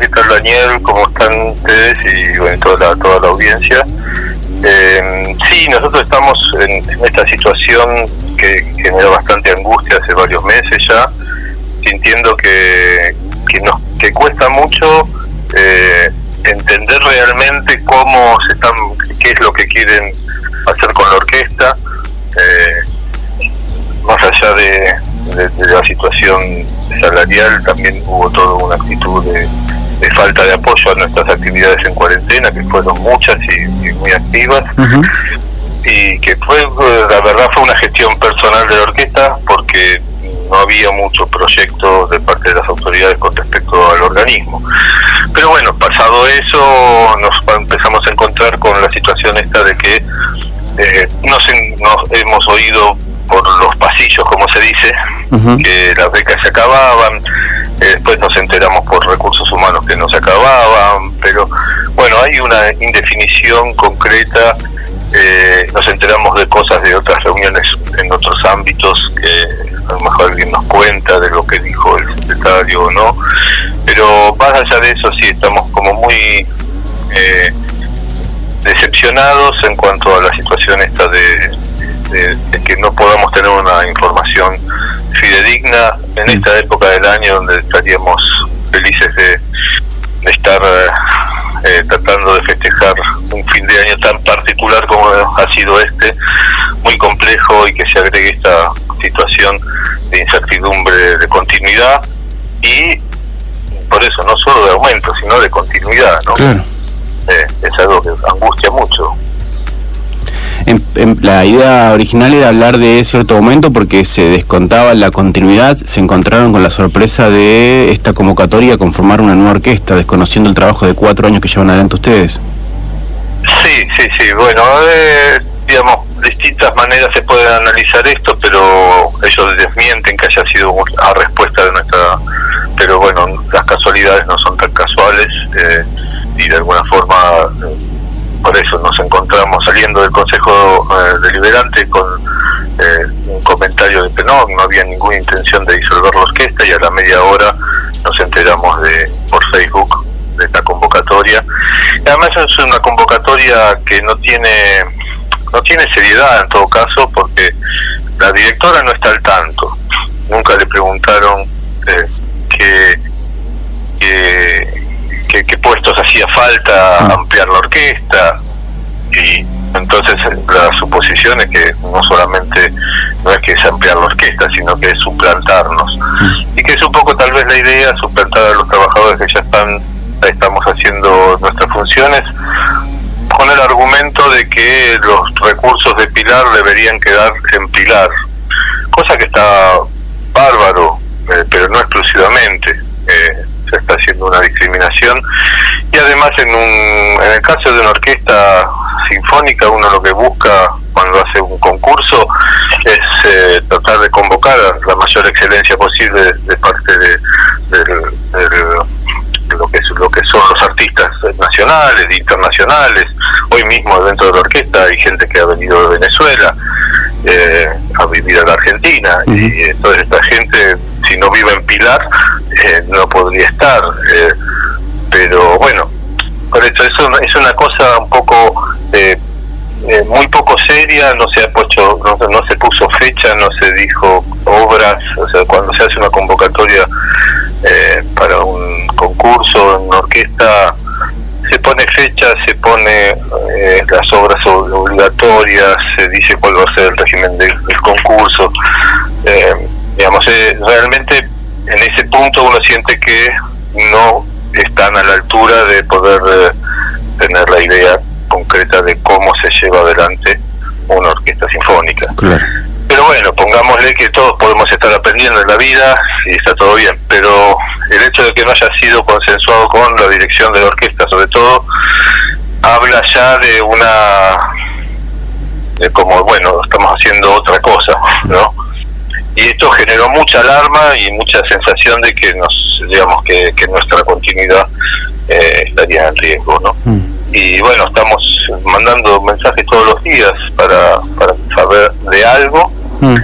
¿qué tal Daniel? ¿Cómo están ustedes y bueno, toda la, audiencia? Eh, sí, nosotros estamos en, esta situación que genera bastante angustia hace varios meses ya, sintiendo que, que, nos, que cuesta mucho eh, entender realmente cómo se están, qué es lo que quieren hacer con la orquesta, eh, más allá de, la situación salarial, también hubo toda una actitud de, falta de apoyo a nuestras actividades en cuarentena, que fueron muchas y, muy activas. Y que fue, la verdad, fue una gestión personal de la orquesta, porque no había mucho proyecto de parte de las autoridades con respecto al organismo. Pero bueno, pasado eso, nos empezamos a encontrar con la situación esta de que eh, nos, hemos oído por los pasillos, como se dice, que las becas se acababan, eh, después nos enteramos por recursos humanos que no se acababan, pero bueno, hay una indefinición concreta, eh, nos enteramos de cosas de otras reuniones en otros ámbitos que a lo mejor alguien nos cuenta de lo que dijo el secretario o no, pero más allá de eso sí estamos como muy eh, decepcionados en cuanto a la situación esta de, que no podamos tener una información fidedigna en esta época del año donde estaríamos felices de, estar eh, tratando de festejar un fin de año tan particular como ha sido este, muy complejo y que se agregue esta situación de incertidumbre de continuidad y por eso no solo de aumento sino de continuidad ¿no? Eh, es algo que angustia mucho la idea original era hablar de cierto aumento porque se descontaba la continuidad, se encontraron con la sorpresa de esta convocatoria conformar una nueva orquesta, desconociendo el trabajo de cuatro años que llevan adelante ustedes. Sí, sí, sí, bueno, eh, digamos, distintas maneras se puede analizar esto, pero ellos desmienten que haya sido a respuesta de nuestra... Pero bueno, las casualidades no son tan casuales eh, y de alguna forma eh, por eso nos encontramos saliendo del Consejo eh, Deliberante con un comentario de que no, había ninguna intención de disolver la orquesta y a la media hora nos enteramos de por Facebook de esta convocatoria. además es una convocatoria que no tiene no tiene seriedad en todo caso porque la directora no está al tanto. Nunca le preguntaron eh, qué, qué, puestos hacía falta ampliar la orquesta y entonces la suposición es que no solamente no es que es ampliar la orquesta, sino que es suplantarnos. Mm. Y que es un poco tal vez la idea, suplantar a los trabajadores que ya están, estamos haciendo nuestras funciones, con el argumento de que los recursos de Pilar deberían quedar en Pilar, cosa que está bárbaro, eh, pero no exclusivamente. Eh, se está haciendo una discriminación y además en, un, en el caso de una orquesta sinfónica uno lo que busca cuando hace un concurso es eh, tratar de convocar a la mayor excelencia posible de parte de, lo que es lo que son los artistas nacionales, internacionales. Hoy mismo dentro de la orquesta hay gente que ha venido de Venezuela eh, a vivir a la Argentina y entonces esta gente si no vive en Pilar eh, no podría estar. Eh, pero bueno, por eso eso es una cosa un poco muy poco seria, no se ha puesto, no, no, se puso fecha, no se dijo obras, o sea, cuando se hace una convocatoria para un concurso en orquesta se pone fecha, se pone eh, las obras obligatorias, se dice cuál va a ser el régimen del, concurso. Eh, digamos, eh, realmente en ese punto uno siente que no están a la altura de poder tener la idea concreta de cómo se lleva adelante una orquesta sinfónica. Pero bueno, pongámosle que todos podemos estar aprendiendo en la vida y está todo bien, pero el hecho de que no haya sido consensuado con la dirección de la orquesta, sobre todo, habla ya de una. de como, bueno, estamos haciendo otra cosa, ¿no? Y esto generó mucha alarma y mucha sensación de que nos, digamos, que, nuestra continuidad eh, estaría en riesgo, ¿no? Mm y bueno, estamos mandando mensajes todos los días para, para saber de algo, mm.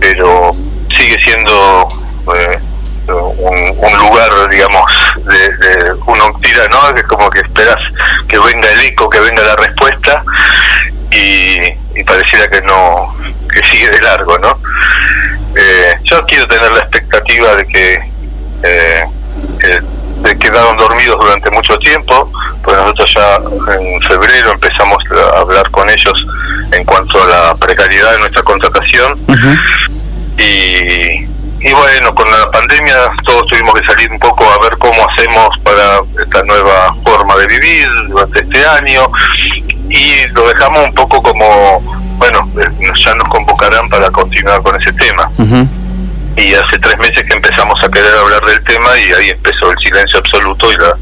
pero sigue siendo eh, un, un, lugar, digamos, de, de uno tira, ¿no? Que es como que esperas que venga el eco, que venga la respuesta y, y pareciera que no, que sigue de largo, ¿no? Eh, yo quiero tener la expectativa de que, eh, eh que se quedaron dormidos durante mucho tiempo, pues nosotros ya en febrero empezamos a hablar con ellos en cuanto a la precariedad de nuestra contratación. Y, y bueno, con la pandemia todos tuvimos que salir un poco a ver cómo hacemos para esta nueva forma de vivir durante este año. Y lo dejamos un poco como, bueno, ya nos convocarán para continuar con ese tema. Y hace tres meses que empezamos a querer hablar del tema y ahí empezó el silencio absoluto y la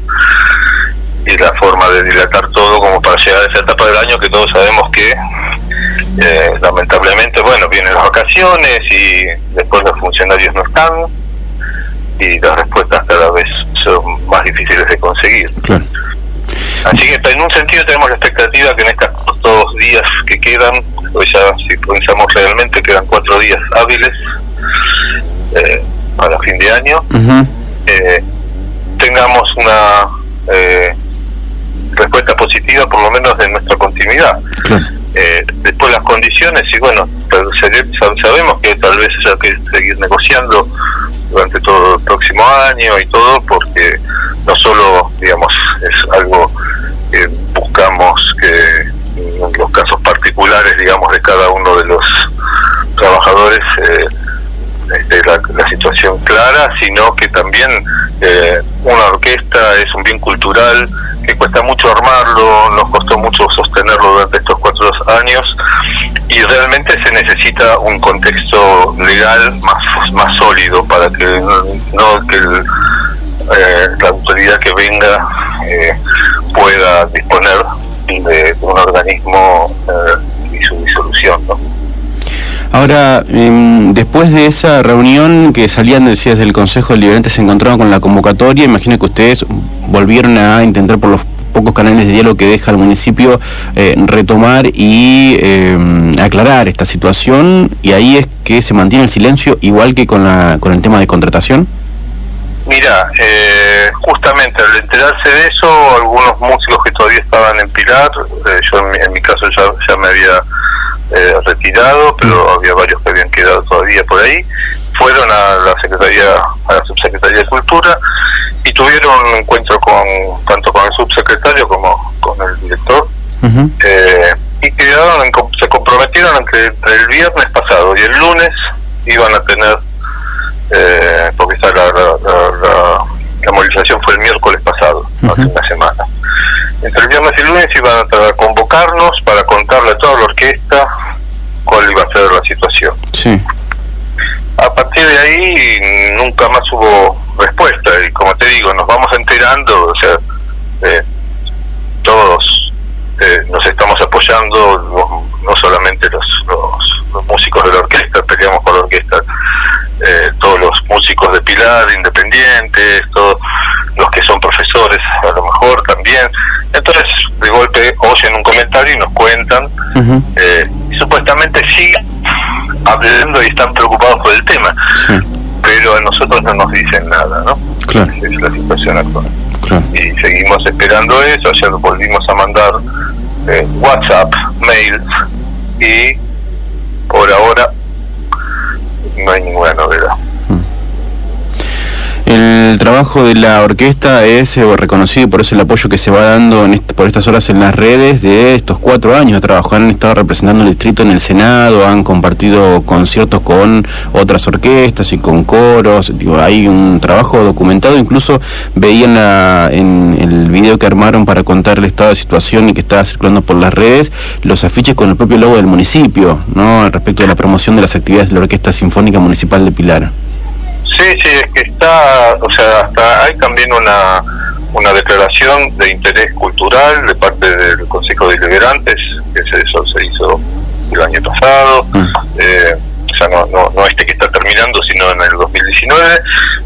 y la forma de dilatar todo como para llegar a esa etapa del año que todos sabemos que eh, lamentablemente bueno vienen las vacaciones y después los funcionarios no están y las respuestas cada vez son más difíciles de conseguir. Así que en un sentido tenemos la expectativa que en estos dos días que quedan hoy ya si pensamos realmente quedan cuatro días hábiles eh, para fin de año, eh, tengamos una eh, positiva por lo menos de nuestra continuidad. Eh, después las condiciones, y bueno, sabemos que tal vez haya que seguir negociando durante todo el próximo año y todo, porque no solo, digamos, es algo que buscamos que en los casos particulares, digamos, de cada uno de los trabajadores, eh, este, la, situación clara, sino que también eh, una orquesta es un bien cultural que cuesta mucho armarlo, nos costó mucho sostenerlo durante estos cuatro años y realmente se necesita un contexto legal más más sólido para que no que eh, la autoridad que venga eh, pueda disponer de, un organismo y su disolución. ¿no? Ahora, em, después de esa reunión que salían, decías, del Consejo Deliberante, se encontraron con la convocatoria, imagino que ustedes volvieron a intentar por los pocos canales de diálogo que deja el municipio eh, retomar y em, aclarar esta situación y ahí es que se mantiene el silencio igual que con, la, con el tema de contratación. Mira, eh, justamente al enterarse de eso, algunos músicos que todavía estaban en Pilar, eh, yo en mi, caso ya, ya me había eh, retirado, pero había varios que habían quedado todavía por ahí, fueron a la Secretaría, a la Subsecretaría de Cultura y tuvieron un encuentro con tanto con el subsecretario como con el director eh, y quedaron se comprometieron entre, entre, el viernes pasado y el lunes iban a tener eh, porque está la, la, la, movilización fue el miércoles pasado hace una semana. Entre el viernes y el lunes iban a convocarnos para contarle a toda la orquesta cuál iba a ser la situación. Sí. A partir de ahí nunca más hubo respuesta y como te digo, nos vamos enterando, o sea, eh, todos eh, nos estamos apoyando, no solamente los, los, músicos de la orquesta, peleamos con la orquesta, eh, todos los músicos de Pilar, independientes, todos los que son profesores a lo mejor también, entonces, de golpe oyen un comentario y nos cuentan, eh, y supuestamente siguen hablando y están preocupados por el tema, pero a nosotros no nos dicen nada, ¿no? Claro. Esa es la situación actual. Y seguimos esperando eso, ayer volvimos a mandar eh, WhatsApp, mails, y por ahora no hay ninguna novedad. El trabajo de la orquesta es eh, reconocido por eso el apoyo que se va dando por estas horas en las redes de estos cuatro años de trabajo. Han estado representando el distrito en el Senado, han compartido conciertos con otras orquestas y con coros. Hay un trabajo documentado. Incluso veían en, el video que armaron para contar el estado de situación y que estaba circulando por las redes los afiches con el propio logo del municipio, ¿no? Respecto de la promoción de las actividades de la Orquesta Sinfónica Municipal de Pilar. Sí, sí, es que está, o sea, hasta hay también una, una declaración de interés cultural de parte del Consejo de Deliberantes, que eso se hizo el año pasado, mm. eh, o sea, no, no, no este que está terminando, sino en el 2019.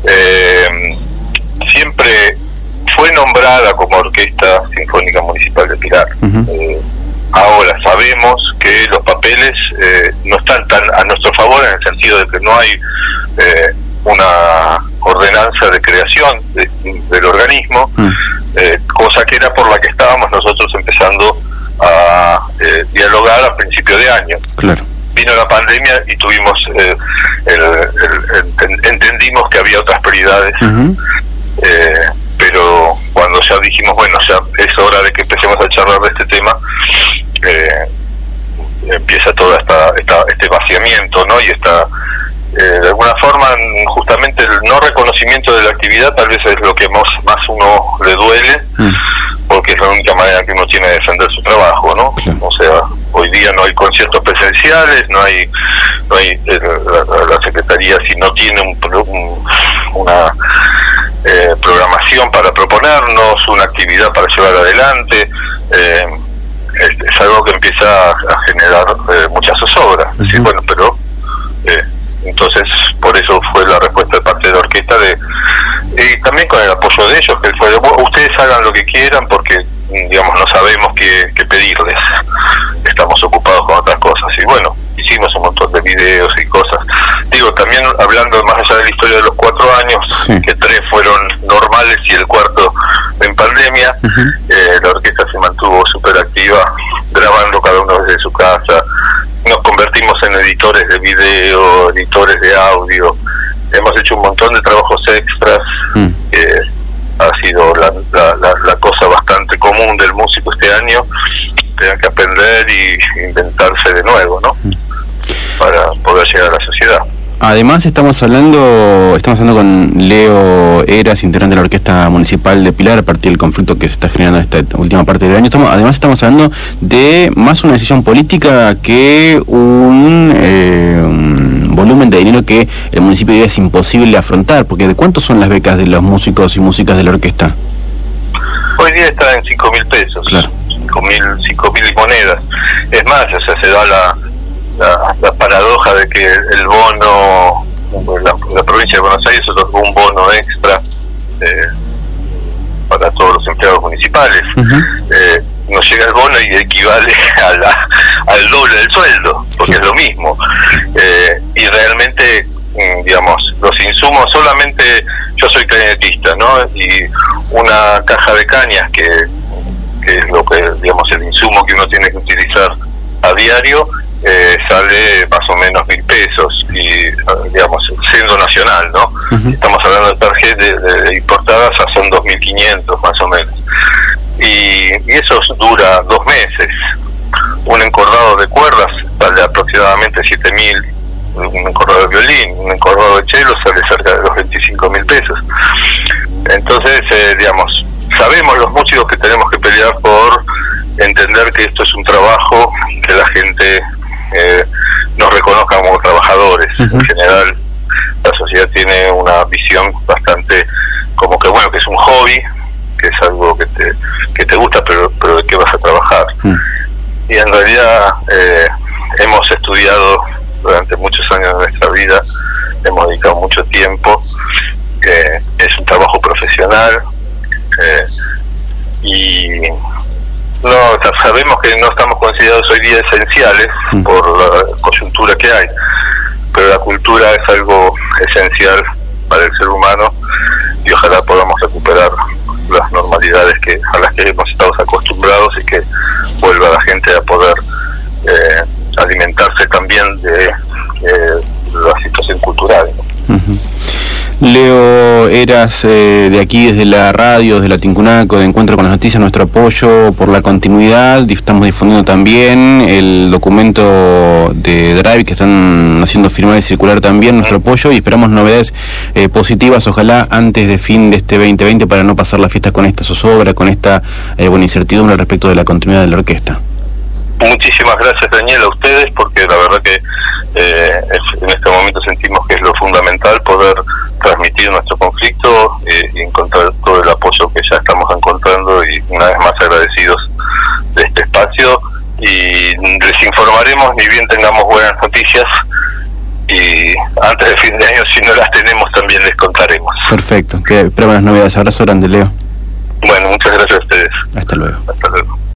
Eh, siempre fue nombrada como Orquesta Sinfónica Municipal de Pilar. Eh, ahora sabemos que los papeles no están tan a nuestro favor en el sentido de que no hay una ordenanza de creación del organismo, mm. eh, cosa que era por la que estábamos nosotros empezando a eh, dialogar a principio de año. Claro. Vino la pandemia y tuvimos, eh, entendimos que había otras prioridades, eh, pero cuando ya dijimos, bueno, ya es hora de que empecemos a charlar de este tema, eh, empieza todo esta, este vaciamiento, ¿no? Y esta, de alguna forma, justamente el no reconocimiento de la actividad tal vez es lo que más, más uno le duele, mm. porque es la única manera que uno tiene de defender su trabajo, ¿no? O sea, hoy día no hay conciertos presenciales, no hay, no hay eh, la, secretaría si no tiene un, una eh, programación para proponernos, una actividad para llevar adelante. Eh, es, algo que empieza a, generar muchas zozobras. bueno, pero entonces por eso fue la respuesta de parte de la orquesta de y también con el apoyo de ellos que fue ustedes hagan lo que quieran porque digamos no sabemos qué, qué pedirles estamos ocupados con otras cosas. Y bueno, hicimos un montón de videos y cosas. Digo, también hablando más allá de la historia de los cuatro años, que tres fueron normales y el cuarto en pandemia, eh, la orquesta se mantuvo súper activa, grabando cada uno desde su casa. Editores de video, editores de audio. Hemos hecho un montón de trabajos extras. Mm. que ha sido la, la cosa bastante común del músico este año tengan que aprender y inventarse de nuevo, ¿no? Mm. Para poder llegar a la sociedad. Además estamos hablando, estamos hablando con Leo Eras, integrante de la Orquesta Municipal de Pilar, a partir del conflicto que se está generando en esta última parte del año. Estamos, además estamos hablando de más una decisión política que un, eh, un volumen de dinero que el municipio es imposible afrontar, porque ¿de cuánto son las becas de los músicos y músicas de la orquesta? Hoy día está en 5 mil pesos. Claro mil cinco mil monedas. Es más, o sea, se da la, la, paradoja de que el bono, la, provincia de Buenos Aires otorgó un bono extra eh, para todos los empleados municipales. eh, nos llega el bono y equivale a la, al doble del sueldo, porque es lo mismo. Eh, y realmente, mm, digamos, los insumos, solamente yo soy clarinetista, ¿no? Y una caja de cañas que que es lo que, digamos, el insumo que uno tiene que utilizar a diario, eh, sale más o menos mil pesos y digamos siendo nacional no estamos hablando de tarjetas de, importadas son 2.500 más o menos. Y, y, eso dura dos meses. Un encordado de cuerdas sale aproximadamente 7.000 un encordado de violín un encordado de cello sale cerca de los 25 mil pesos. Entonces eh, digamos sabemos los músicos que tenemos que pelear por entender que esto es un trabajo, que la gente eh, nos reconozca como trabajadores. En general, la sociedad tiene una visión bastante como que, bueno, que es un hobby, que es algo que te, que te gusta, pero, pero de qué vas a trabajar. Mm. Y en realidad eh, hemos estudiado durante muchos años de nuestra vida, hemos dedicado mucho tiempo, eh, es un trabajo profesional, eh, y no sabemos que no estamos considerados hoy día esenciales mm. por la coyuntura que hay, pero la cultura es algo esencial para el ser humano y ojalá podamos recuperar las normalidades que a las que hemos estado acostumbrados y que vuelva la gente a poder eh, alimentarse también de la situación cultural. Leo, eras eh, de aquí desde la radio, desde la Tincunaco, de Encuentro con las Noticias, nuestro apoyo por la continuidad. Estamos difundiendo también el documento de Drive que están haciendo firmar y circular también, nuestro apoyo y esperamos novedades eh, positivas, ojalá antes de fin de este 2020 para no pasar la fiesta con esta zozobra, con esta eh, buena incertidumbre respecto de la continuidad de la orquesta. Muchísimas gracias Daniel a ustedes porque la verdad que en este momento sentimos que es lo fundamental transmitir nuestro conflicto eh, y encontrar todo el apoyo que ya estamos encontrando y una vez más agradecidos de este espacio y les informaremos ni bien tengamos buenas noticias y antes de fin de año si no las tenemos también les contaremos. Perfecto, que prueben las novedades. Abrazo grande, Leo. Bueno, muchas gracias a ustedes. Hasta luego.